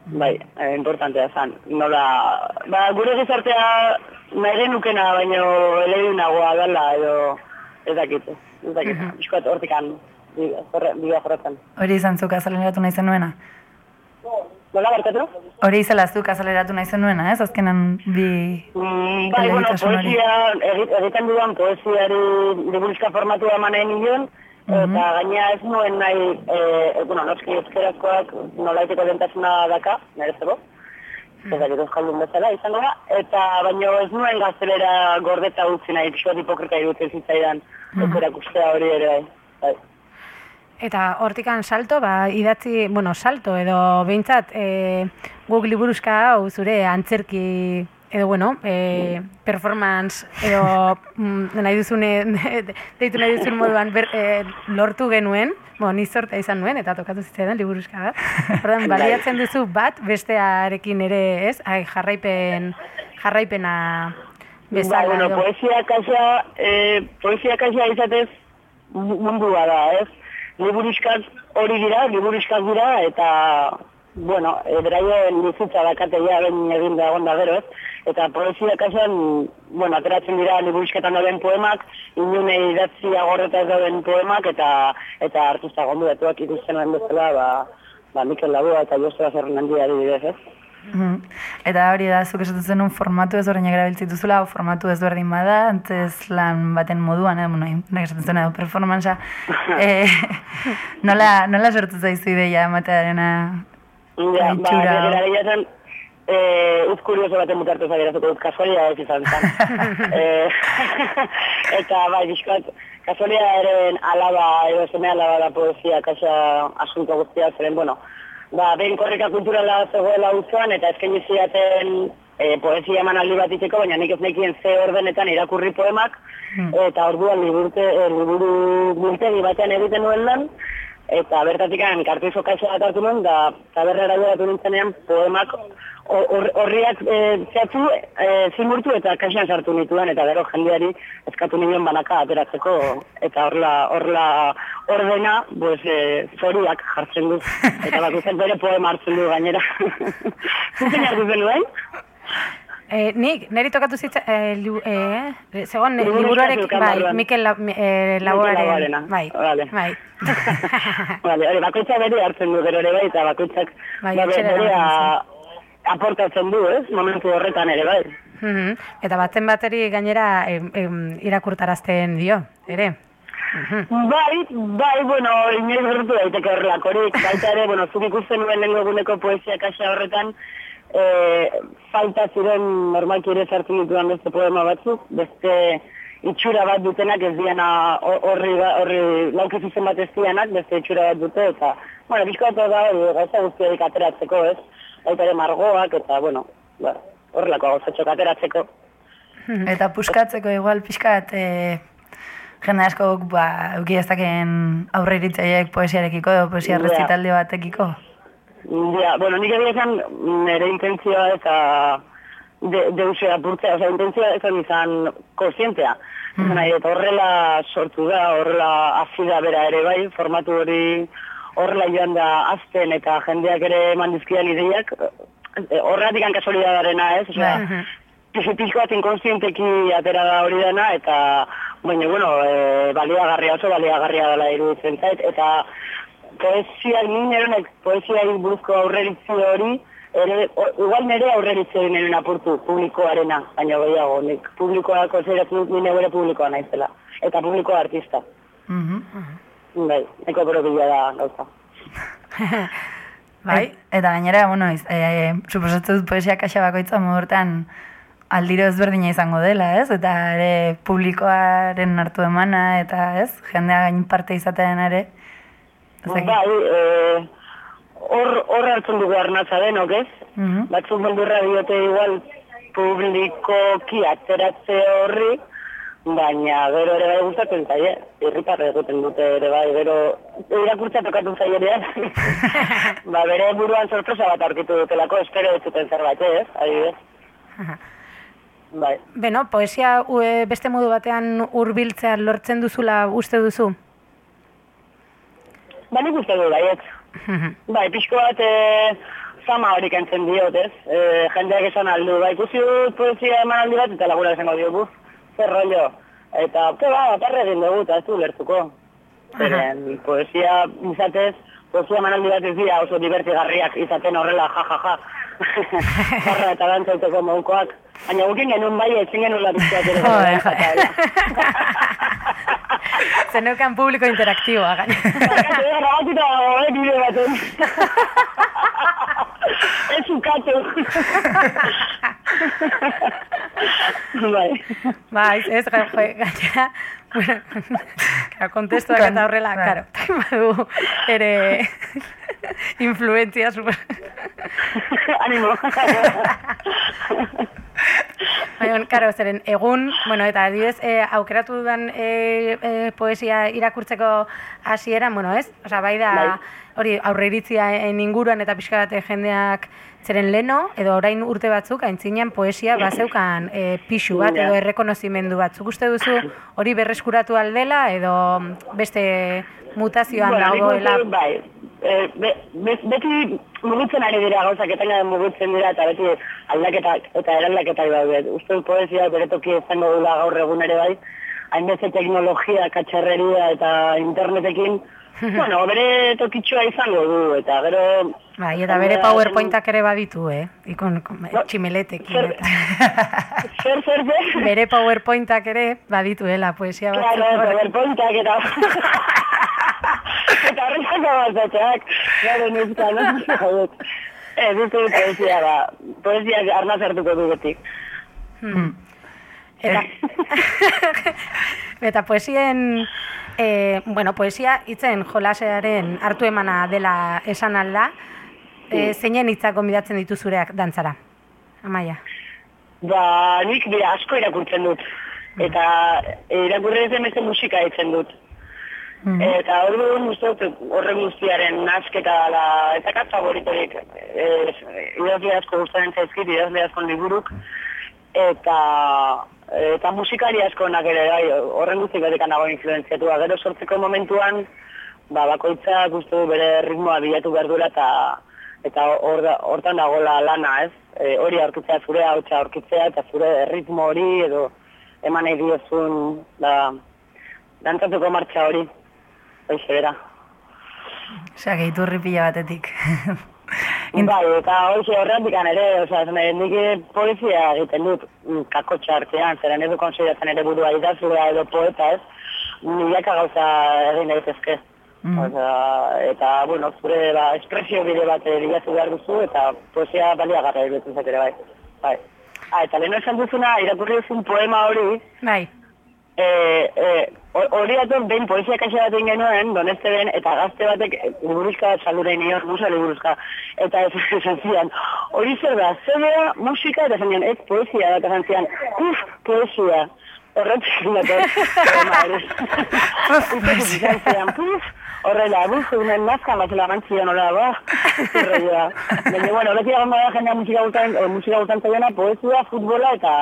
Bai, e, importantea zan. Nola, ba, gure gizartea nahi genukena, baina eledunagoa dela, edo ez dakit, ez dakit, mm -hmm. hortikan, bidea jorratzen. Hori izan zuk azaleratu nahi zenuena? Nola, barkatu? Hori izela zuk azaleratu nahi zenuena, ez? Azkenan bi... Mm, bai, bueno, poesia, egit, egiten dudan poesiari liburuska formatu eman nahi nion, Eta gaina ez nuen nahi, e, bueno, noski euskerazkoak nolaiteko dentasuna daka, nerezeko. Ez da, euskaldun bezala izango da. Eta baino ez nuen gaztelera gordeta utzi nahi, pixoat hipokrita irutzen zitzaidan, euskera kustea hori ere bai. bai. Eta hortikan salto, ba, idatzi, bueno, salto edo behintzat e, guk liburuzka hau zure antzerki edo bueno, e, performance edo mm, nahi duzune, deitu nahi duzun moduan ber, e, lortu genuen, bueno, ni sortea izan nuen, eta tokatu zitzaidan liburuzka bat. Ordan baliatzen duzu bat bestearekin ere, ez? Ai, jarraipen, jarraipena bezala. Ba, bueno, edo. poesia kaxa, eh, poesia kaxa izatez mundua da, ez? Liburuskak hori dira, liburuskak dira, eta, bueno, e, beraien bizitza dakate ja egin da egon da gero, ez? Eta poesia kaxan, bueno, ateratzen dira liburusketan dauden poemak, inune idatzi agorreta ez dauden poemak, eta eta artista gondudatuak ikusten lan bezala, ba, ba Mikel Labua eta Joseba Zerrenandi adibidez, ez? Mhm. Eta hori da, zuk esaten zenun formatu ezberdinak erabiltzen dituzula, o formatu ezberdin bada, antes lan baten moduan, eh, bueno, nek esaten zen, edo performancea, eh, nola, nola sortu zaizu ideia ematearena Ja, ba, Gehiatzen, eh, uz kurioso baten mutartu zagiratuko dut, kasualia ez izan zen. eh, eta bai, bizkat, kasualiaren alaba, edo zeme alaba da poesia, kaxa asunto guztia, zeren, bueno, ba, behin korrika kulturala zegoela uzuan, eta eskaini ziaten e, poesia emanaldi bat iteko, baina nik ez nekien ze ordenetan irakurri poemak, eta orduan liburte, e, liburu biltegi batean egiten nuen lan, eta bertatik kartuizo kaixo bat hartu nuen, da taberrera geratu nintzenean poemak hor- hor- horriak e, zehatzu, e, zimurtu eta kaixan sartu nituen, eta gero jendeari eskatu nien banaka ateratzeko, eta horla, horla ordena, pues, e, zoriak jartzen du, eta bakoitzak bere poema hartzen du gainera. Zuzen hartu zenuen? Eh, nik, niri tokatu zitza, li, eh, zegoen, eh, Liburuak liburuarek, bai. Mikel La, eh, Laboaren, bai, vale. bai. Vale, hori, bakoitzak bere hartzen du gero ere bai, eta bakoitzak Bai, ba, eramaten aportatzen du, ez? Momentu horretan ere bai. Mhm. Eta batzen bateri gainera em, em, irakurtarazten dio, ere. Bai, bai, bueno, inoiz gertu daiteke horrelakorik, baita ere, bueno, zuk ikusten nuen lehenko eguneko poesia kaxa horretan, e, falta ziren normalki ere sartu dituan beste poema batzuk, beste itxura bat dutenak ez diana hor- horri, ba- horri lauke zuzen bat ez dianak, beste itxura bat dute, eta, bueno, bizko bat da hori, gauza guztiarik ateratzeko, ez? Baita ere margoak, eta, bueno, ba, horrelako gauzatxok ateratzeko. Eta puskatzeko igual pixkat, e, jende asko ba, euki ez daken aurre iritzaiek poesiarekiko edo poesia Ja. rezitalde batekiko. Ja, bueno, nik egia esan nire intentzioa eta de, deusea apurtzea, osea, intentzioa esan izan konsientea. Mm. Nahi, eta horrela sortu da, horrela hasi da bera ere bai, formatu hori horrela joan da azten eta jendeak ere eman dizkidan ideiak, eh, horretik kasualidadarena ez, osea, pixo pixko bat inkonsienteki atera da hori dena, eta, baina, bueno, e, baliagarria oso baliagarria dela iruditzen zait, eta poesia, ni neronek poesiai buruzko aurreritzi hori, ere, o, igual nire aurreritzi hori nire apurtu publikoarena, baina gehiago, nik publikoa konsideratu dut nire bere publikoa naizela, eta publikoa artista. Mhm. Bai, neko berobila da gauza. Bai, Et- eta gainera, bueno, iz, e, suposatzen dut poesia kaxa bakoitza modurtan aldiro ezberdina izango dela, ez? Eta ere publikoaren hartu emana, eta ez? Jendea gain parte izatean ere. Bai, e, hor, hor hartzen dugu arnatza denok, ez? Mhm. Batzuk beldurra diote igual publikoki atzeratze horri, baina gero ere bai gustatzen zaie, irriparra egiten dute ere bai, gero irakurtza tokatu zaienean, ba bere buruan sorpresa bat aurkitu dutelako, espero ez zuten zerbait, ez, adibidez. Bai. beno, poesia beste modu batean hurbiltzea lortzen duzula uste duzu? Ba nik uste du baiet. Bai, pixko bat e, zama hori kentzen diot, ez? E, jendeak esan aldu, ba, ikusi dut poesia eman aldi bat, eta laguna esango diogu, zer rollo. Eta, ke ba, aparre egin dugu, eta ez du lertuko. Zeren, poesia izatez, poesia eman aldi bat ez dira oso divertigarriak izaten horrela, ja, ja, ja. Jarra eta dantzauteko modukoak. Baina gukin genuen bai, ezin genuen ere. Joder, joder. Zeneukan publiko interaktiboa. Bakatu, eh, grabatuta dago, eh, bideo baten. Ez ukatu. bai. Bai, ez, jo, claro, kontestuak eta horrela, Bai. karo, badu ere influentzia super... Animo. Baina, karo, zeren, egun, bueno, eta adibidez, e, aukeratu dudan e, e, poesia irakurtzeko hasieran, bueno, ez? Osa, bai da, Bai. Hori, aurreiritzia en inguruan eta pixka bat jendeak zeren leno, edo orain urte batzuk, aintzinean poesia bazeukan e, pixu bat, edo errekonozimendu batzuk. Uste duzu hori berreskuratu aldela, edo beste mutazioan Bueno, dagoela. bai. E, be, be, beti mugitzen ari dira gauzak, eta mugitzen dira, eta beti aldaketak eta eraldaketak daude. Uste dut poesia bere toki izango dula gaur egun ere bai, hainbeste teknologia, katxerreria eta internetekin, bueno, bere tokitxoa izango du, eta gero... Bai, eta bere powerpointak ere baditu, eh? Ikon, kon, No, tximeletekin. zer- Zer, zer, zer? bere powerpointak ere badituela poesia bat. Claro, powerpointak eta... eta horretako batzatxak, gero nizka, no. Ez, uste dut poesia da. Poesia arna zertuko du betik. Eta, eta poesien, e, bueno, poesia hitzen jolasearen hartu emana dela esan alda, e, zeinen hitzak gonbidatzen ditu zureak dantzara. Amaia. Ba, nik bera asko irakurtzen dut. Eta irakurri ez emeze musika ditzen dut. Eta orduan uste dut horren guztiaren nasketa dela, eta kat favoritorik. Eh, idazle asko gustaren zaizkit, idazle asko liburuk. Eta eta musikari asko ere, bai, horren guztik betekan nago influenziatua. Gero sortzeko momentuan, ba, bakoitzak uste du bere ritmoa bilatu behar duela eta eta hortan dagoela lana, ez? E, hori aurkitzea zure hautsa aurkitzea eta zure ritmo hori edo eman nahi diozun da, dantzatuko martxa hori. Hoxe bera. Osea, gehiturri pila batetik. Bai, eta hoxe horretik ere, nahi, nik poesia egiten dut mm, kakotxa artean, zeren ez du konsideratzen ere burua idazlea edo poeta, ez? Milaka gauza egin daitezke. Mm. Osea, eta, bueno, zure ba, espresio bide bat eh, bilatu behar duzu, eta poesia baliagarra iruditzen ere bai. bai. Ah, eta lehenu esan duzuna, irakurri duzun poema hori, Bai, e, e, hori dator behin poesia kaxa bat egin genuen, doneste ben, eta gazte batek liburuzka salure nion, musa liburuzka, eta ez esan zian, hori zer da, zer musika, eta esan zian, ez poesia, eta esan zian, uf, poesia. Horretik dator, poema hori. Ustetik izan zian, puf, horrela, buf, unen nazka mazela mantzian, hola, ba, zirroia. Baina, bueno, beti egon bada jendea musika gustan, eh, musika gustan zaiona, poesia, futbola, eta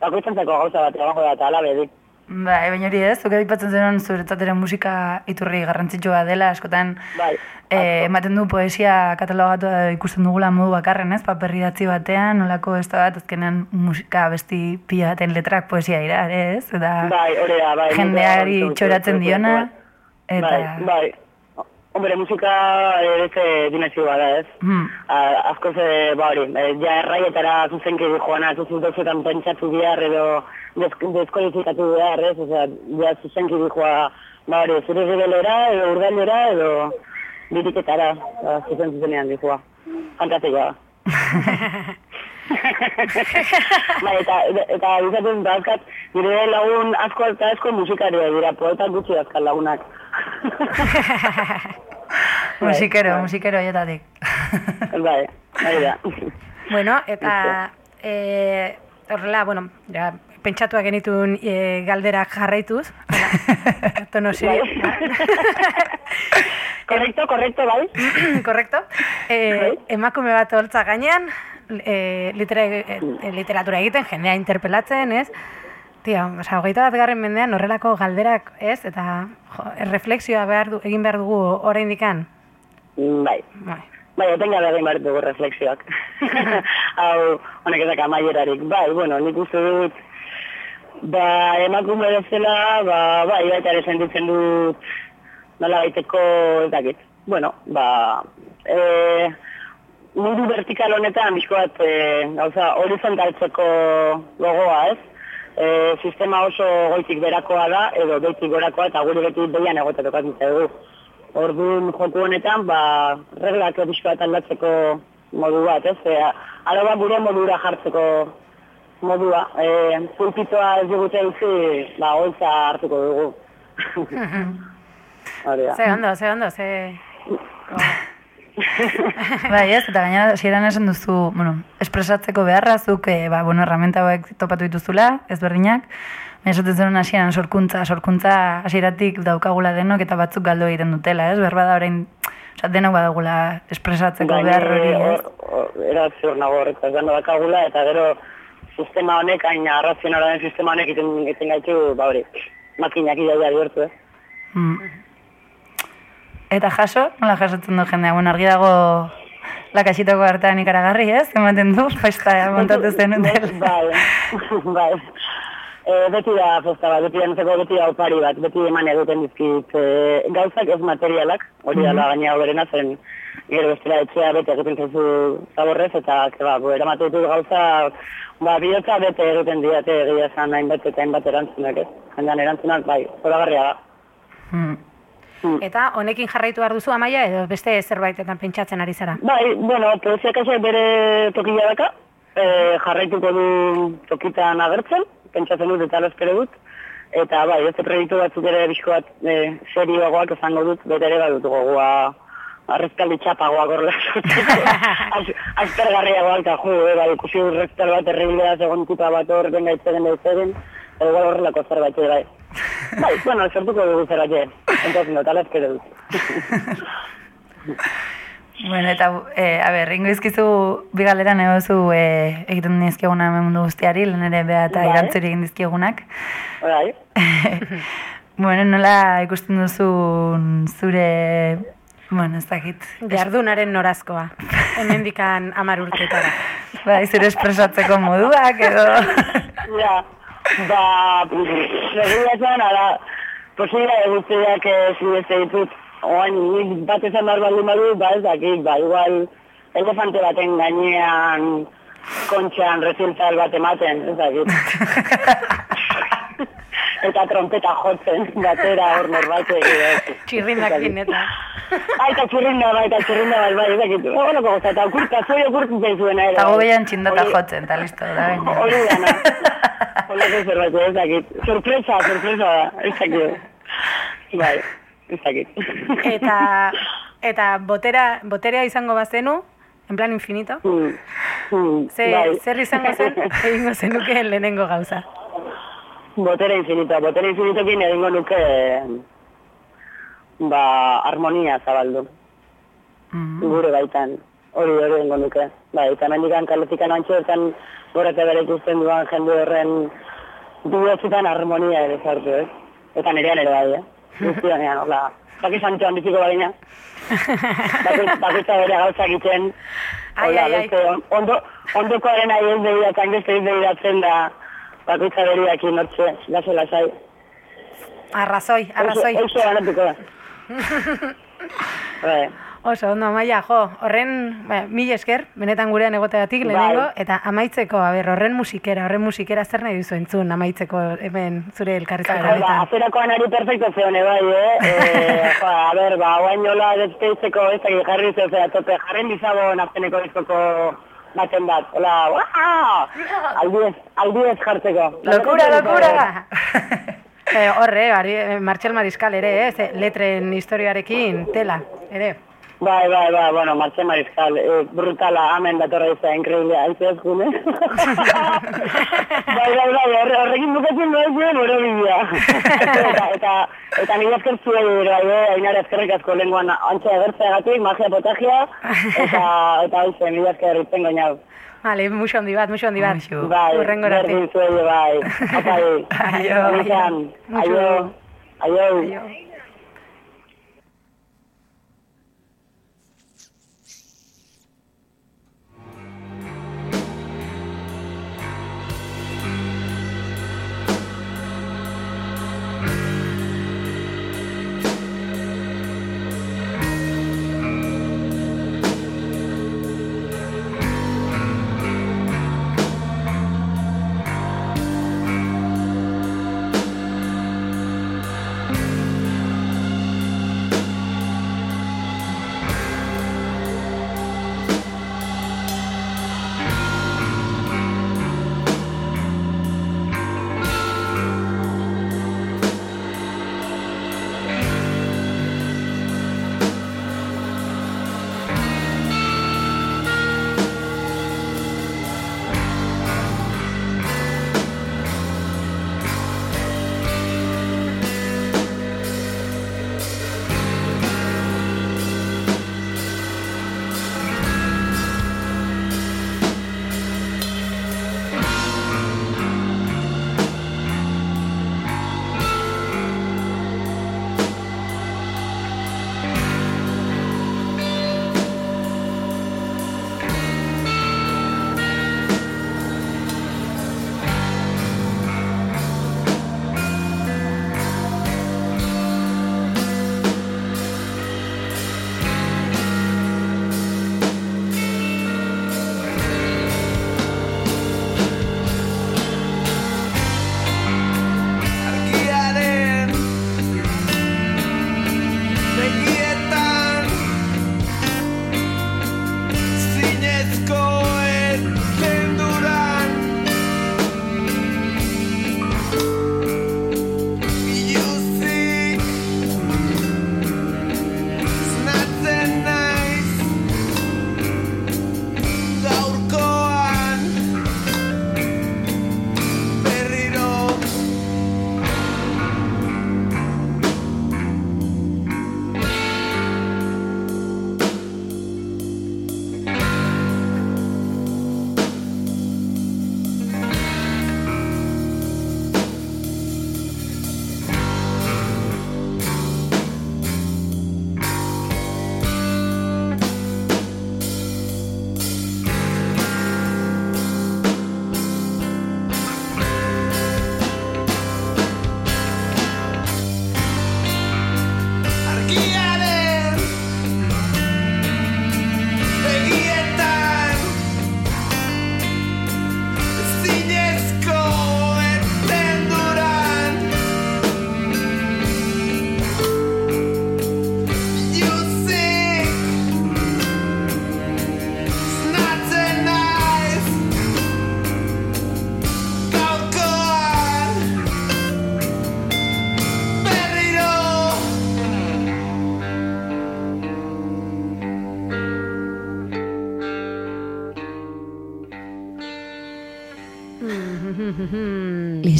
bakoitzantzako gauza bat, egongo da, eta alabe, dik. Bai, baina hori ez, zuke aipatzen zenuen zuretzat ere musika iturri garrantzitsua dela, askotan Bai, eh, ematen du poesia katalogatu ikusten dugula modu bakarren, ez? Paper idatzi batean, nolako ez da bat, azkenean musika besti pila baten letrak poesia dira, ez? Eta Bai, hori da, bai. jendeari nik- txoratzen bai, diona, bai. eta... Bai, bai. Hombre, musika beste dimensio bada, ez? Hmm. A- asko ze, ba hori, eh, ja erraietara zuzenki joana, zuzentozetan pentsatu behar edo desk- deskodifikatu behar, ez? Osea, ja zuzenki joa, ba hori, zure rebelera edo urdailera edo biriketara, ba, zuzen zuzenean dijoa. Fantastikoa. bai, eta, eta izaten dauzkat, nire lagun asko eta asko musikaria dira, poetak gutxi dauzkat lagunak. musikero, bai. musikero aietatik. bai, bai da. bueno, eta e, horrela, bueno, ja, pentsatua genitun e, galderak jarraituz. Tono serio. Korrekto, korrekto, bai? Korrekto. E, Bai. emakume bat holtza gainean, e, litera, e, literatura egiten, jendea interpelatzen, ez? Tio, oza, hogeita bat garren mendean horrelako galderak, ez? Eta jo, reflexioa behar du, egin behar dugu oraindikan. Bai. Bai. Bai, etenga behar egin behar dugu reflexioak. Hau, honek ezak amaierarik. Bai, bueno, nik uste dut, ba, emakume bezala, ba, bai, baita ere sentitzen dut, nola baiteko, ez dakit. Bueno, ba, e, mundu vertikal honetan, bizko bat, e, gauza, horizontaltzeko gogoa, ez? e, sistema oso goitik berakoa da, edo behitik gorakoa, eta guri beti behian egotea tokatzen zaigu. Orduan joku honetan, ba, reglak pixka bat aldatzeko modu bat, ez? E, araba gure modura jartzeko modua. E, pulpitoa ez digute utzi, ba, holtza hartuko dugu. Hori da. Ze ondo, ze ondo, ze... bai, ez, eta gainera hasieran esan duzu, bueno, espresatzeko beharra zuk, eh, ba, bueno, herramienta hauek topatu dituzula, ezberdinak, baina esaten zen hasieran sorkuntza, sorkuntza hasieratik daukagula denok eta batzuk galdu egiten dutela, ez? Berba da orain, osea, denok badagula espresatzeko Bai, behar hori, ez? Era ziur nago horretaz gano dakagula, eta gero sistema honek, hain arrazionala den sistema honek iten, iten gaitu, ba hori, makinak idaia bihurtu, eh? Mm. Eta jaso, nola jasotzen du jendea? Bueno, argi dago lakasitako hartan ikaragarri, ez? Ematen du, festa montatu zen dela. bai, bai. E, beti da festa bat, beti da nuzeko beti da opari bat, beti eman egiten dizkit e, gauzak ez materialak, hori Mhm. dela gaina hoberena zen gero bestela etxea bete egiten zaizu zaborrez, eta ba, bo, eramatu ditut gauza, ba, bihotza bete egiten diate egia esan hainbat eta hainbat erantzunak, ez? Jendean erantzunak, bai, zoragarria da. Mm. Eta honekin jarraitu behar duzu amaia edo beste zerbaitetan pentsatzen ari zara? Bai, bueno, poesia kasek bere tokia daka, e, jarraituko du tokitan agertzen, pentsatzen dut eta espero dut, eta bai, beste proiektu batzuk ere bizko bat e, serioagoak esango dut, bete ere badut gogoa arrezkaldi txapagoak horrela. Aztergarriagoak, eta jo, e, bai, ikusi urrezkal bat errebilea segon tipa bat hor, benga itzegen da itzegen, edo igual horrelako zerbait ere, bai. Bai, bueno, sortuko dugu zerbait ere, entonces dut, ala espero dut. Bueno, eta, eh, a ber, ingo izkizu bigaleran egozu eh, egiten dizkiguna mundu guztiari, lehen ere beha eta Bai. irantzuri egin dizkigunak. Bai, bueno, nola ikusten duzun zure, bueno, ez dakit, Jardunaren norazkoa, hemendikan amar urtetara. bai, zure espresatzeko moduak edo... Ja, ba, segurazan, ara, posibila eguztiak zibeste ditut, oain, nik bat esan behar baldin badu, ba ez dakit, ba, igual, elefante baten gainean, kontxan, rezintal bat ematen, ez dakit. eta trompeta jotzen, batera hor norbait egin. Txirrindakin eta. Ai, eta txirrinda, bai, eta txirrinda, bai, bai, ez dakit. Horrelako goza, eta okurta, zoi okurtzen zaizuena. Eta bai. gobeian txindata Hori- jotzen, eta listo, da baina. Hori dana. Horrelako zerbait, ez dakit. Sorpresa, sorpresa da, ez dakit. Bai, ez dakit. Eta, eta botera, boterea izango bazenu, en plan infinito, Hmm, hmm, ze, bai. zer izango zen, egingo zenukeen lehenengo gauza. Botere infinito, botere infinitokin egingo nuke ba, harmonia zabaldu, Mm. gure baitan. Hori hori egingo nuke. Bai, eta mendikan kaletikan antxoetan gora eta bere ikusten duan jende horren bihotzetan harmonia ere sartu, ez? Eta nirean ere bai, eh? Guztionean, hola. Baki santxoan biziko badina. Bakoitza bakoitza bere gauzak egiten. Hola, beste, ondo, ondokoaren ari ez begiratzen, beste ez begiratzen da bakoitza beriakin hortxe, laso lasai. Arrazoi, arrazoi. Eixe banatuko da. Bai. Oso, ondo, maia, jo, horren, ba, mil esker, benetan gurean egoteagatik lehenengo, Bai. eta amaitzeko, a ber, horren musikera, horren musikera zer nahi duzu entzun, amaitzeko hemen zure elkarrizketa Ba, azerakoan ari perfecto zeone bai, eh? eh jo, a ber, ba, guain nola despeitzeko ez dakit jarri zeu zera tope, jarren bizabon azkeneko diskoko baten bat. Hola, wow! Aldiez, aldiez jartzeko. Lokura, lokura! eh, horre, eh, Martxel Mariskal ere, eh, letren historiarekin, tela, ere. Bai, bai, bai, bueno, Martxe Mariscal, eh, brutala, amen datorra izan, increíble, aizu ez gune. bai, bai, bai, horre, horrekin bukatzen behar zuen, oro bidea. eta, eta, eta nire esker zuei, bai, bai, ainara eskerrik asko lenguan antxe agertzeagatik, magia potagia, eta, eta hoize, nire esker ritzen goinau. Vale, muxo handi bat, muxo handi bat. Muxo. Bai, Urrengo berdin zuei, bai. Apai. Aio. Izan. Muxo. Aio. Aio. Aio.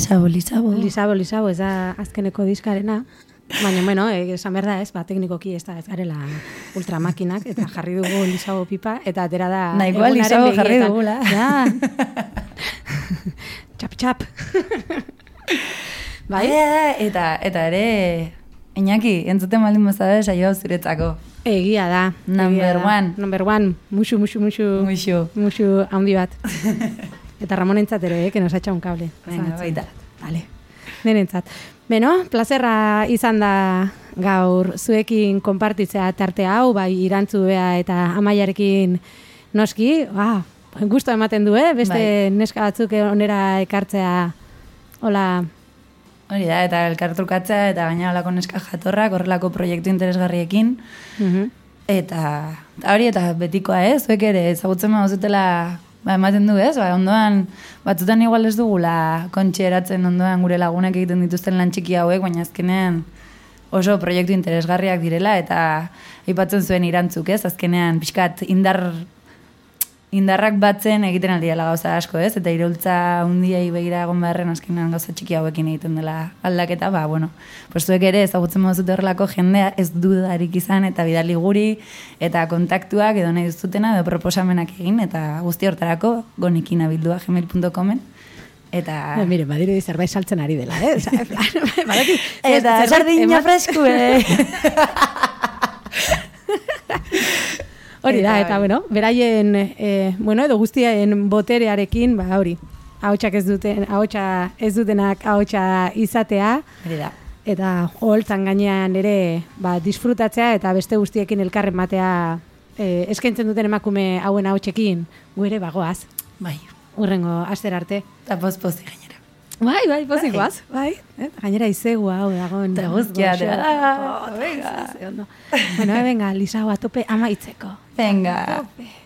Lisabo, Lisabo. Lisabo, Lisabo, ez da azkeneko diskarena. Baina, bueno, eh, esan behar da ez, ba, teknikoki ez da, ez garela ultramakinak, eta jarri dugu Lisabo pipa, eta atera da... Nahikoa Lisabo jarri dugula. Ja. txap, txap. bai? Eta, eta ere, Iñaki, entzuten baldin bazara saio hau zuretzako. Egia da. Number egia da. one. Number one. Musu, musu, musu. Muxu. Musu handi bat. Eta Ramon entzat ere, eh, que nos ha echado un cable. Venga, baita. Vale. Nenentzat. Beno, plazerra izan da gaur zuekin konpartitzea tarte hau, bai irantzu bea eta amaiarekin noski, ba, gusto ematen du, eh? beste Bai. neska batzuk onera ekartzea, hola, Hori da, eta elkartrukatzea, eta gaina olako neska jatorrak, horrelako proiektu interesgarriekin, mhm. eta, eta hori, eta betikoa ez, zuek ere, ezagutzen mauzutela, ba, ematen du ez, ba, ondoan, batzutan igual ez dugula kontxe eratzen ondoan gure lagunak egiten dituzten lan txiki hauek, baina azkenean oso proiektu interesgarriak direla, eta aipatzen zuen irantzuk ez, azkenean pixkat indar indarrak batzen egiten aldiela gauza asko, ez? Eta iraultza hundiei begira egon beharren azkenean gauza txiki hauekin egiten dela aldaketa, ba, bueno, pues zuek ere ezagutzen moduzut horrelako jendea ez dudarik izan eta bidali guri eta kontaktuak edo nahi duzutena edo proposamenak egin eta guzti hortarako gonikin abildua gmail.comen eta Ah, mire, badirudi zerbait saltzen ari dela, eh? Osa, plan, badaki, eta sardina eman- freskue Hori da, Eta bai. bueno, beraien, e, bueno, edo guztien boterearekin, ba hori, ahotsak ez duten, ahotsa ez dutenak ahotsa izatea, hori da. Eta holtzan gainean ere ba, disfrutatzea eta beste guztiekin elkarren batea e, eskaintzen duten emakume hauen ahotsekin, gu ere bagoaz, bai. Urrengo aster arte. eta pozpozi Bai, bai, pozikoaz, bai. Eh? Gainera izegua hau dagoen. Eta goxo, atera da, oh, venga. Bueno, eh, venga, Lisao, a tope amaitzeko. venga Thank